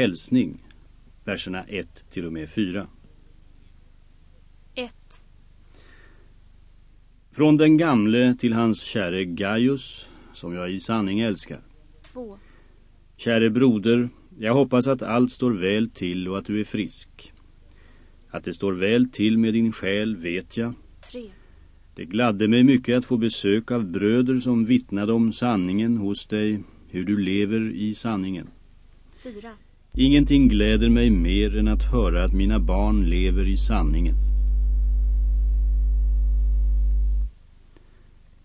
hälsning, verserna 1 till och med 4. 1. Från den gamle till hans käre Gaius, som jag i sanning älskar. 2. Käre broder, jag hoppas att allt står väl till och att du är frisk. Att det står väl till med din själ vet jag. 3. Det gladde mig mycket att få besök av bröder som vittnade om sanningen hos dig, hur du lever i sanningen. 4. Ingenting gläder mig mer än att höra att mina barn lever i sanningen.